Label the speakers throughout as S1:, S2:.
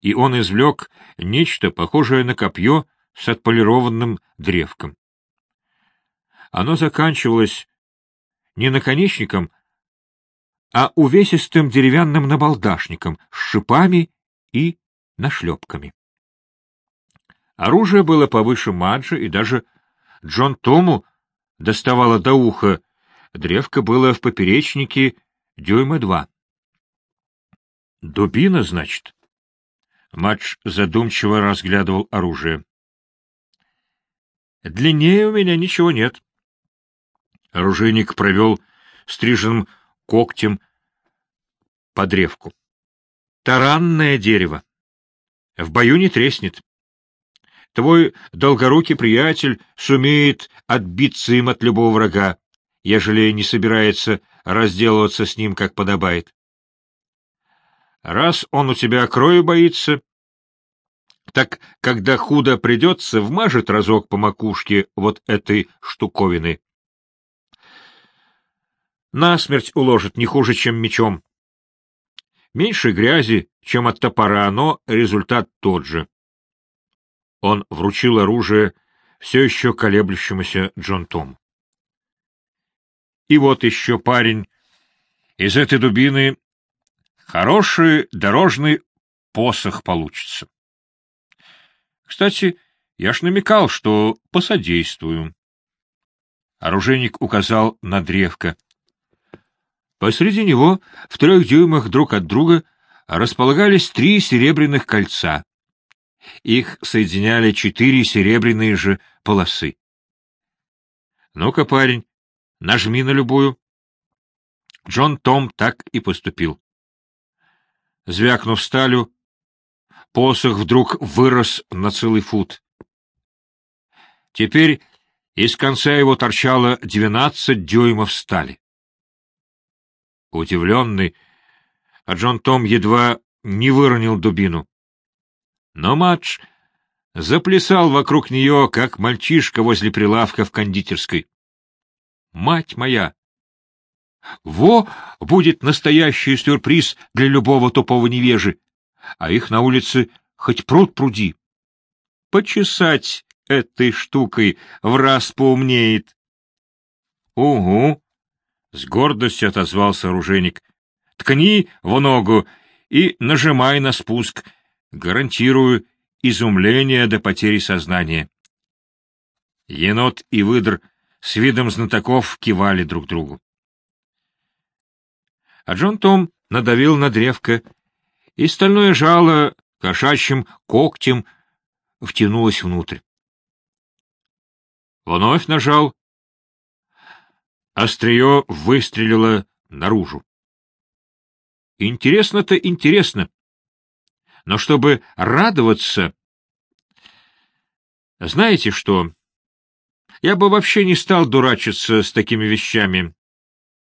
S1: и он извлек нечто похожее на копье с отполированным древком. Оно заканчивалось не наконечником, а увесистым деревянным набалдашником с шипами и нашлепками. Оружие было повыше Маджи, и даже Джон Тому доставало до уха. Древко было в поперечнике дюйма два. Дубина, значит? Мадж задумчиво разглядывал оружие. Длиннее у меня ничего нет. Оружейник провел стриженным когтем по древку. Таранное дерево. В бою не треснет. Твой долгорукий приятель сумеет отбиться им от любого врага, ежели не собирается разделываться с ним, как подобает. Раз он у тебя крови боится, так когда худо придется, вмажет разок по макушке вот этой штуковины. Насмерть уложит не хуже, чем мечом. Меньше грязи, чем от топора, но результат тот же. Он вручил оружие все еще колеблющемуся Джон Том. И вот еще парень. Из этой дубины хороший дорожный посох получится. Кстати, я ж намекал, что посодействую. Оружейник указал на древко. Посреди него, в трех дюймах друг от друга, располагались три серебряных кольца. Их соединяли четыре серебряные же полосы. Ну-ка, парень, нажми на любую. Джон Том так и поступил. Звякнув сталью, посох вдруг вырос на целый фут. Теперь из конца его торчало двенадцать дюймов стали. Удивленный, Джон Том едва не выронил дубину. Но матч заплясал вокруг нее, как мальчишка возле прилавка в кондитерской. «Мать моя! Во будет настоящий сюрприз для любого тупого невежи, а их на улице хоть пруд пруди. Почесать этой штукой в раз поумнеет». «Угу!» — с гордостью отозвался оружейник. — Ткни в ногу и нажимай на спуск. Гарантирую изумление до потери сознания. Енот и выдр с видом знатоков кивали друг другу. А Джон Том надавил на древко, и стальное жало кошачьим когтем втянулось внутрь. Вновь нажал, Острие выстрелило наружу. Интересно-то интересно. Но чтобы радоваться... Знаете что? Я бы вообще не стал дурачиться с такими вещами.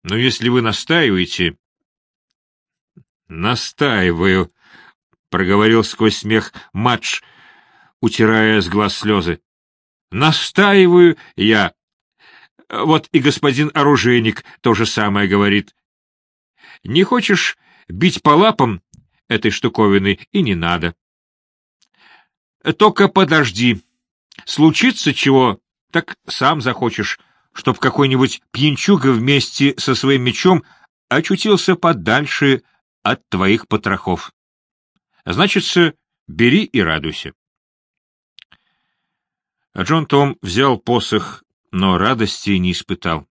S1: Но если вы настаиваете... Настаиваю, — проговорил сквозь смех Матч, утирая с глаз слезы. Настаиваю я. Вот и господин оружейник то же самое говорит. Не хочешь бить по лапам этой штуковины, и не надо. Только подожди. Случится чего, так сам захочешь, чтоб какой-нибудь пьянчуга вместе со своим мечом очутился подальше от твоих потрохов. Значится, бери и радуйся. Джон Том взял посох но радости не испытал.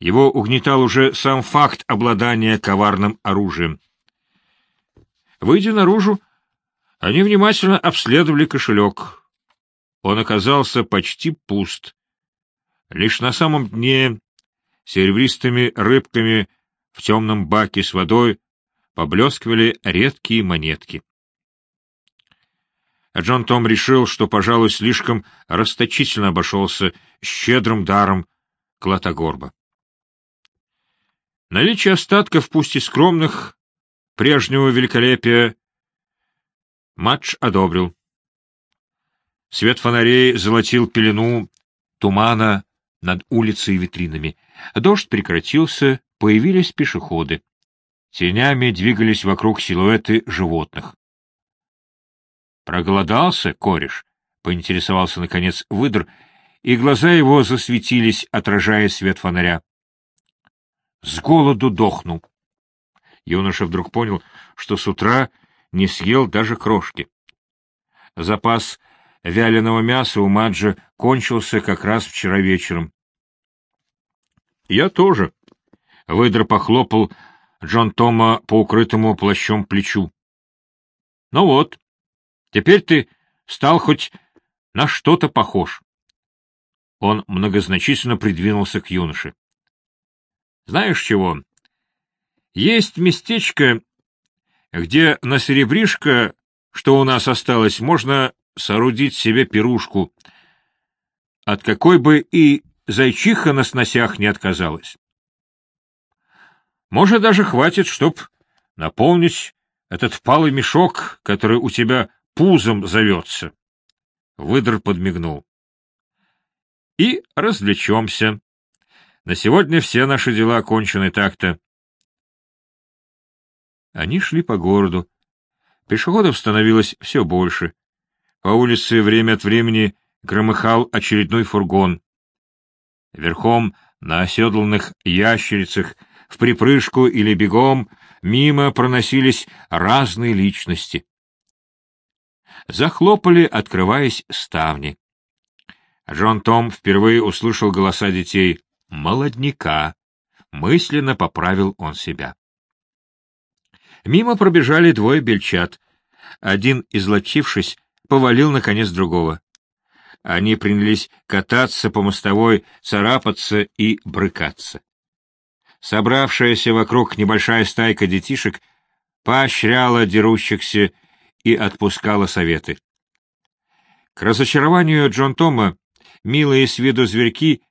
S1: Его угнетал уже сам факт обладания коварным оружием. Выйдя наружу, они внимательно обследовали кошелек. Он оказался почти пуст. Лишь на самом дне, серебристыми рыбками в темном баке с водой, поблескивали редкие монетки. Джон Том решил, что, пожалуй, слишком расточительно обошелся щедрым даром Клотогорба. Наличие остатков, пусть и скромных, прежнего великолепия, матч одобрил. Свет фонарей золотил пелену тумана над улицей и витринами. Дождь прекратился, появились пешеходы. Тенями двигались вокруг силуэты животных. Проголодался, кореш? — поинтересовался, наконец, выдр, и глаза его засветились, отражая свет фонаря. — С голоду дохнул. Юноша вдруг понял, что с утра не съел даже крошки. Запас вяленого мяса у Маджа кончился как раз вчера вечером. — Я тоже. Выдр похлопал Джон Тома по укрытому плащом плечу. — Ну вот, теперь ты стал хоть на что-то похож. Он многозначительно придвинулся к юноше. — Знаешь чего? Есть местечко, где на серебришко, что у нас осталось, можно соорудить себе пирушку, от какой бы и зайчиха на сносях не отказалась. Может, даже хватит, чтоб наполнить этот впалый мешок, который у тебя пузом зовется. Выдр подмигнул. И развлечемся. На сегодня все наши дела окончены так-то. Они шли по городу. Пешеходов становилось все больше. По улице время от времени громыхал очередной фургон. Верхом на оседланных ящерицах, в припрыжку или бегом, мимо проносились разные личности. Захлопали, открываясь ставни. Джон Том впервые услышал голоса детей. «Молодняка!» — мысленно поправил он себя. Мимо пробежали двое бельчат. Один, излочившись, повалил, наконец, другого. Они принялись кататься по мостовой, царапаться и брыкаться. Собравшаяся вокруг небольшая стайка детишек поощряла дерущихся и отпускала советы. К разочарованию Джон Тома милые с виду зверьки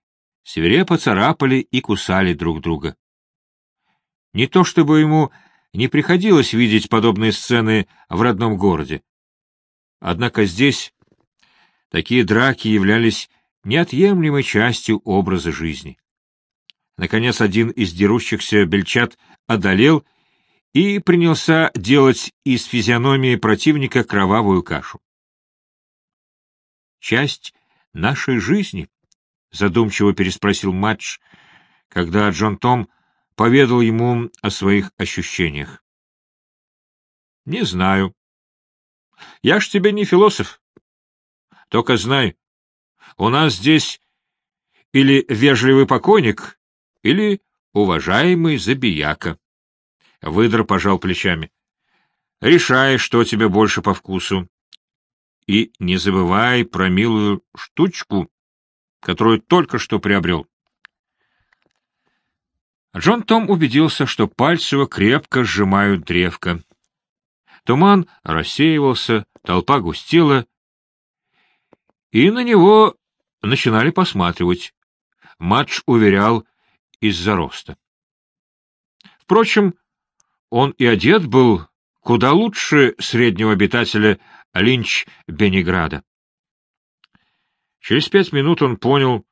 S1: свирепо царапали и кусали друг друга. Не то чтобы ему не приходилось видеть подобные сцены в родном городе. Однако здесь такие драки являлись неотъемлемой частью образа жизни. Наконец один из дерущихся бельчат одолел и принялся делать из физиономии противника кровавую кашу. «Часть нашей жизни?» — задумчиво переспросил Матч, когда Джон Том поведал ему о своих ощущениях. — Не знаю. Я ж тебе не философ. Только знай, у нас здесь или вежливый покойник, или уважаемый забияка. Выдр пожал плечами. — Решай, что тебе больше по вкусу. И не забывай про милую штучку, которую только что приобрел. Джон Том убедился, что пальцы его крепко сжимают древко. Туман рассеивался, толпа густела, и на него начинали посматривать. Матч уверял из-за роста. Впрочем, он и одет был куда лучше среднего обитателя Линч-Бенеграда. Через пять минут он понял,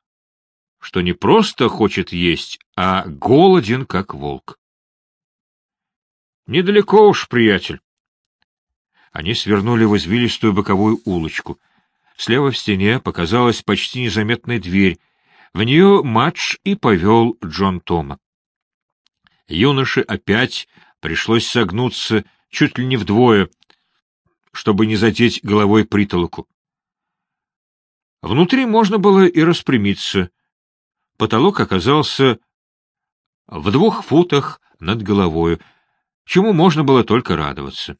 S1: что не просто хочет есть, а голоден, как волк. Недалеко уж, приятель. Они свернули в извилистую боковую улочку. Слева в стене показалась почти незаметная дверь. В нее матч и повел Джон Тома. Юноше опять пришлось согнуться чуть ли не вдвое, чтобы не задеть головой притолоку. Внутри можно было и распрямиться, Потолок оказался в двух футах над головою, чему можно было только радоваться.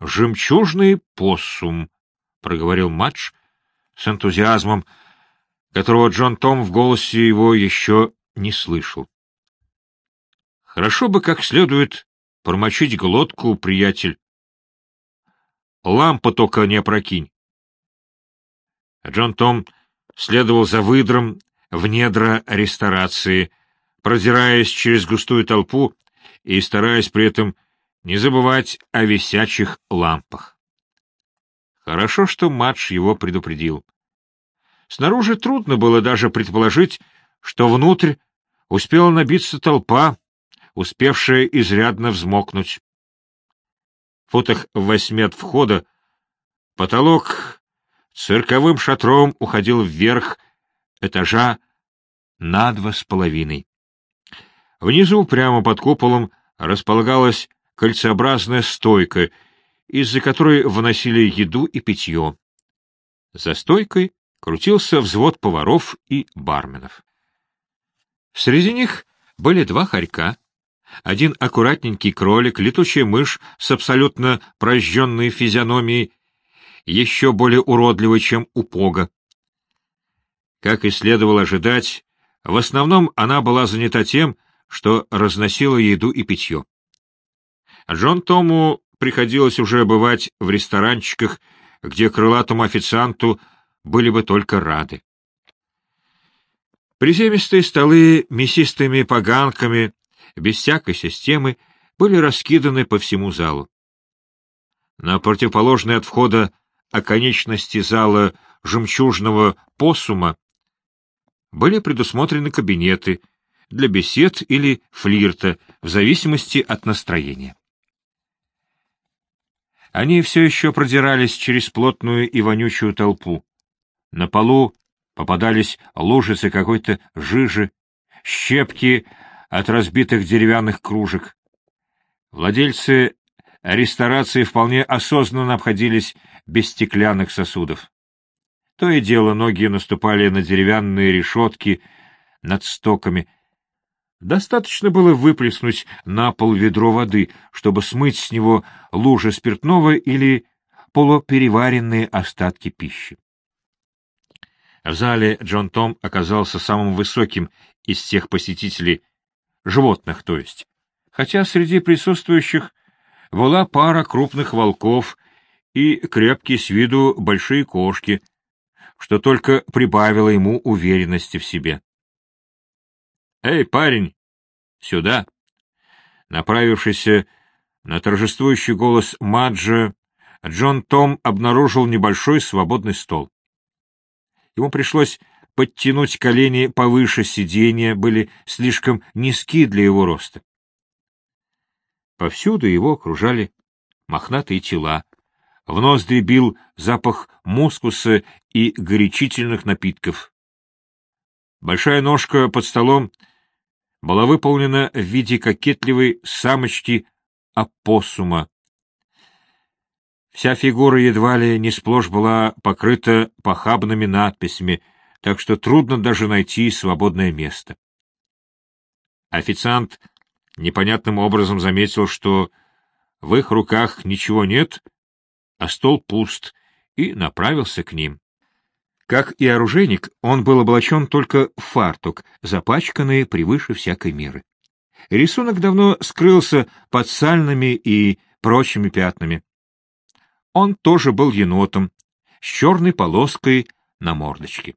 S1: «Жемчужный поссум», — проговорил Матч с энтузиазмом, которого Джон Том в голосе его еще не слышал. «Хорошо бы как следует промочить глотку, приятель. Лампу только не опрокинь». Джон Том следовал за выдром в недра ресторации, продираясь через густую толпу и стараясь при этом не забывать о висячих лампах. Хорошо, что матч его предупредил. Снаружи трудно было даже предположить, что внутрь успела набиться толпа, успевшая изрядно взмокнуть. футах в восьми от входа, потолок цирковым шатром уходил вверх этажа на два с половиной. Внизу, прямо под куполом, располагалась кольцеобразная стойка, из-за которой выносили еду и питье. За стойкой крутился взвод поваров и барменов. Среди них были два хорька, один аккуратненький кролик, летучая мышь с абсолютно прожженной физиономией, еще более уродливой, чем у Пога. Как и следовало ожидать, в основном она была занята тем, что разносила еду и питье. Джон Тому приходилось уже бывать в ресторанчиках, где крылатому официанту были бы только рады. Приземистые столы мясистыми поганками, без всякой системы, были раскиданы по всему залу. На противоположной от входа оконечности зала жемчужного посума были предусмотрены кабинеты для бесед или флирта, в зависимости от настроения. Они все еще продирались через плотную и вонючую толпу. На полу попадались лужицы какой-то жижи, щепки от разбитых деревянных кружек. Владельцы ресторации вполне осознанно обходились без стеклянных сосудов. То и дело ноги наступали на деревянные решетки над стоками. Достаточно было выплеснуть на пол ведро воды, чтобы смыть с него лужи спиртного или полупереваренные остатки пищи. В зале Джон Том оказался самым высоким из всех посетителей, животных, то есть, хотя среди присутствующих была пара крупных волков и крепкие с виду большие кошки, что только прибавило ему уверенности в себе. «Эй, парень, сюда!» Направившийся на торжествующий голос Маджа, Джон Том обнаружил небольшой свободный стол. Ему пришлось подтянуть колени повыше сиденья, были слишком низки для его роста. Повсюду его окружали мохнатые тела. В ноздри бил запах мускуса и горячительных напитков. Большая ножка под столом была выполнена в виде кокетливой самочки опоссума. Вся фигура едва ли не сплошь была покрыта похабными надписями, так что трудно даже найти свободное место. Официант непонятным образом заметил, что в их руках ничего нет, а стол пуст, и направился к ним. Как и оружейник, он был облачен только в фартук, запачканный превыше всякой меры. Рисунок давно скрылся под сальными и прочими пятнами. Он тоже был енотом, с черной полоской на мордочке.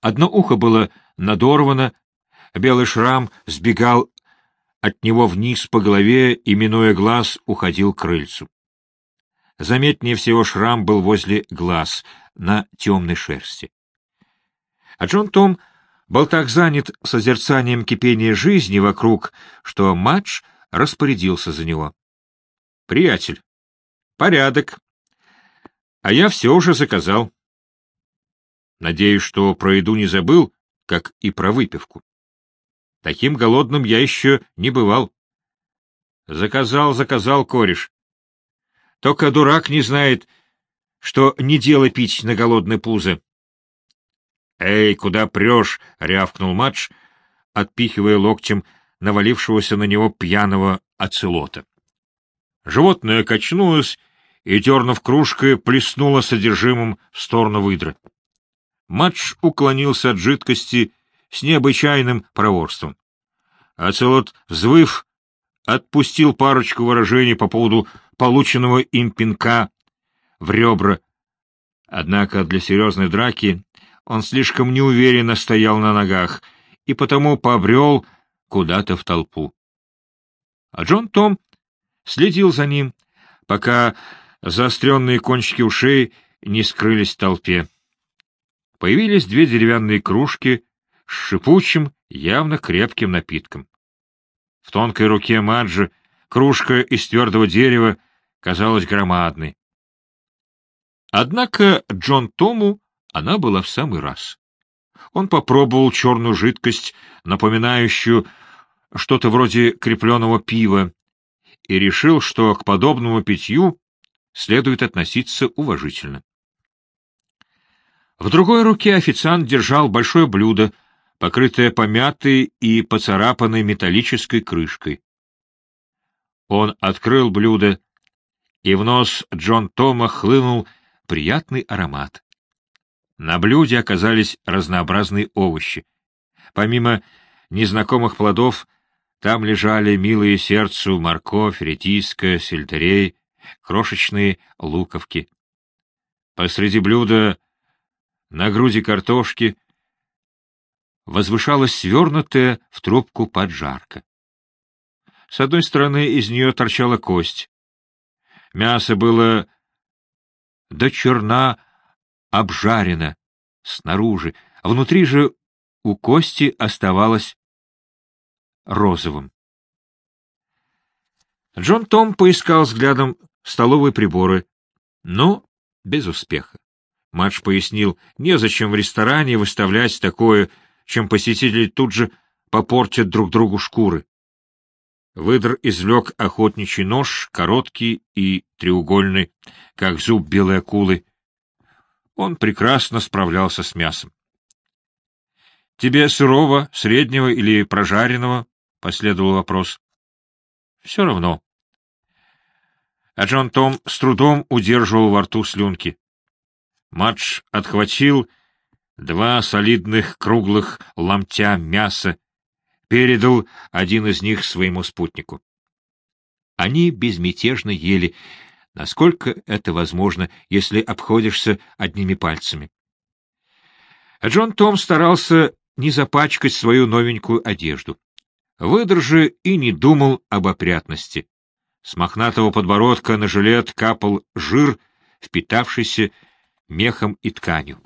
S1: Одно ухо было надорвано, белый шрам сбегал от него вниз по голове и, минуя глаз, уходил к крыльцу. Заметнее всего шрам был возле глаз, на темной шерсти. А Джон Том был так занят созерцанием кипения жизни вокруг, что матч распорядился за него. — Приятель, порядок. А я все уже заказал. Надеюсь, что про еду не забыл, как и про выпивку. Таким голодным я еще не бывал. Заказал, заказал, кореш. Только дурак не знает, что не дело пить на голодное пузо. — Эй, куда прешь? — рявкнул Мадж, отпихивая локтем навалившегося на него пьяного оцелота. Животное качнулось и, дернув кружкой, плеснуло содержимым в сторону выдра. Мадж уклонился от жидкости с необычайным проворством. Оцелот, взвыв, отпустил парочку выражений по поводу полученного им пинка в ребра. Однако для серьезной драки он слишком неуверенно стоял на ногах и потому побрел куда-то в толпу. А Джон Том следил за ним, пока заостренные кончики ушей не скрылись в толпе. Появились две деревянные кружки с шипучим, явно крепким напитком. В тонкой руке Маджи кружка из твердого дерева казалась громадной. Однако Джон Тому она была в самый раз. Он попробовал черную жидкость, напоминающую что-то вроде крепленного пива, и решил, что к подобному питью следует относиться уважительно. В другой руке официант держал большое блюдо, покрытое помятой и поцарапанной металлической крышкой. Он открыл блюдо, и в нос Джон Тома хлынул приятный аромат. На блюде оказались разнообразные овощи. Помимо незнакомых плодов, там лежали милые сердцу морковь, редиска, сельдерей, крошечные луковки. Посреди блюда на груди картошки возвышалась свернутая в трубку поджарка. С одной стороны из нее торчала кость. Мясо было до черна обжарено снаружи, а внутри же у кости оставалось розовым. Джон Том поискал взглядом столовые приборы, но без успеха. Матч пояснил, незачем в ресторане выставлять такое, чем посетители тут же попортят друг другу шкуры. Выдр извлек охотничий нож, короткий и треугольный, как зуб белой акулы. Он прекрасно справлялся с мясом. — Тебе сырого, среднего или прожаренного? — последовал вопрос. — Все равно. А Джон Том с трудом удерживал во рту слюнки. Матч отхватил два солидных круглых ломтя мяса, передал один из них своему спутнику. Они безмятежно ели, насколько это возможно, если обходишься одними пальцами. А Джон Том старался не запачкать свою новенькую одежду. Выдержи и не думал об опрятности. С мохнатого подбородка на жилет капал жир, впитавшийся мехом и тканью.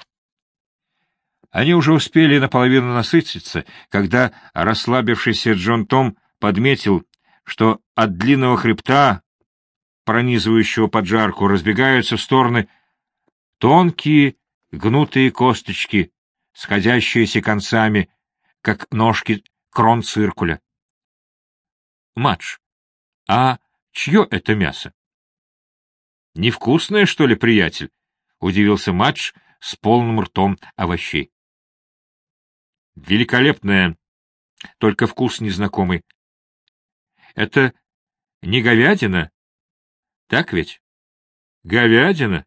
S1: Они уже успели наполовину насытиться, когда расслабившийся Джон Том подметил, что от длинного хребта, пронизывающего поджарку, разбегаются в стороны тонкие гнутые косточки, сходящиеся концами, как ножки крон-циркуля. Матч, а чье это мясо? Невкусное, что ли, приятель? — удивился Матч с полным ртом овощей. Великолепное, только вкус незнакомый. Это не говядина? Так ведь? Говядина?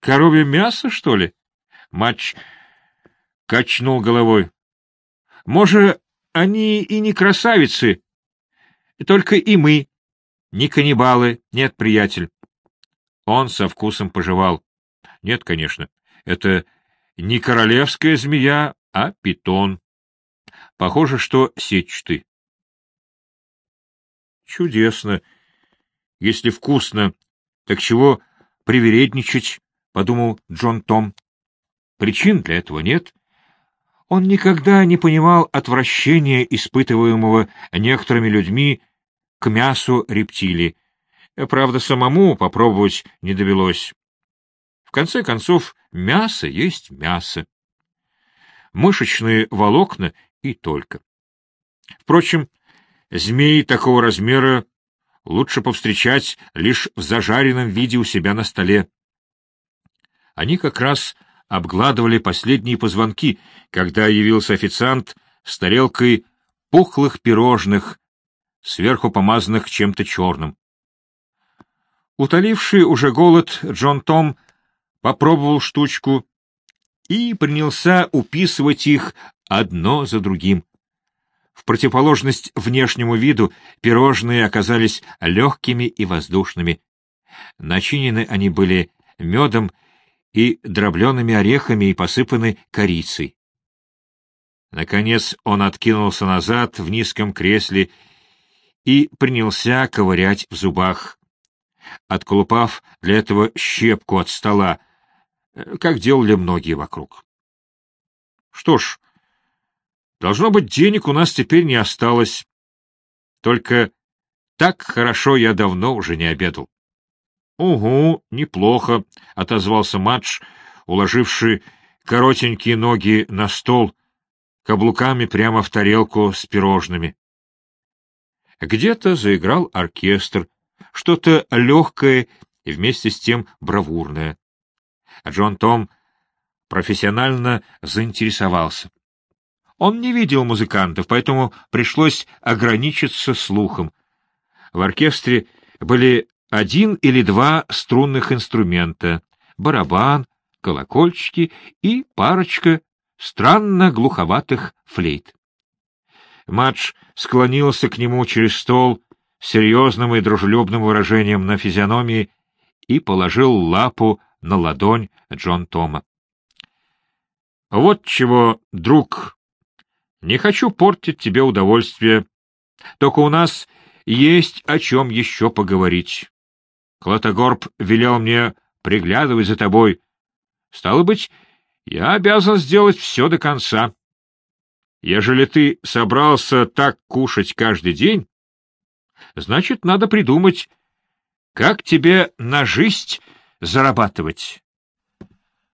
S1: Коровье мясо, что ли? Матч качнул головой. Может, они и не красавицы, только и мы, не каннибалы, нет, приятель. Он со вкусом пожевал. Нет, конечно, это не королевская змея, а питон. Похоже, что сетчатый. Чудесно. Если вкусно, так чего привередничать, — подумал Джон Том. Причин для этого нет. Он никогда не понимал отвращения, испытываемого некоторыми людьми к мясу рептилий. Правда, самому попробовать не довелось. В конце концов, мясо есть мясо. Мышечные волокна и только. Впрочем, змеи такого размера лучше повстречать лишь в зажаренном виде у себя на столе. Они как раз обгладывали последние позвонки, когда явился официант с тарелкой пухлых пирожных, сверху помазанных чем-то черным. Утоливший уже голод, Джон Том попробовал штучку и принялся уписывать их одно за другим. В противоположность внешнему виду пирожные оказались легкими и воздушными. Начинены они были медом и дроблеными орехами и посыпаны корицей. Наконец он откинулся назад в низком кресле и принялся ковырять в зубах, отколупав для этого щепку от стола, как делали многие вокруг. Что ж, должно быть, денег у нас теперь не осталось. Только так хорошо я давно уже не обедал. Угу, неплохо, — отозвался Мадж, уложивший коротенькие ноги на стол, каблуками прямо в тарелку с пирожными. Где-то заиграл оркестр, что-то легкое и вместе с тем бравурное. Джон Том профессионально заинтересовался. Он не видел музыкантов, поэтому пришлось ограничиться слухом. В оркестре были один или два струнных инструмента — барабан, колокольчики и парочка странно глуховатых флейт. Мадж склонился к нему через стол с серьезным и дружелюбным выражением на физиономии и положил лапу на ладонь Джон Тома. — Вот чего, друг, не хочу портить тебе удовольствие, только у нас есть о чем еще поговорить. Клотогорб велел мне приглядывать за тобой. Стало быть, я обязан сделать все до конца. Ежели ты собрался так кушать каждый день, значит, надо придумать, как тебе на жизнь зарабатывать.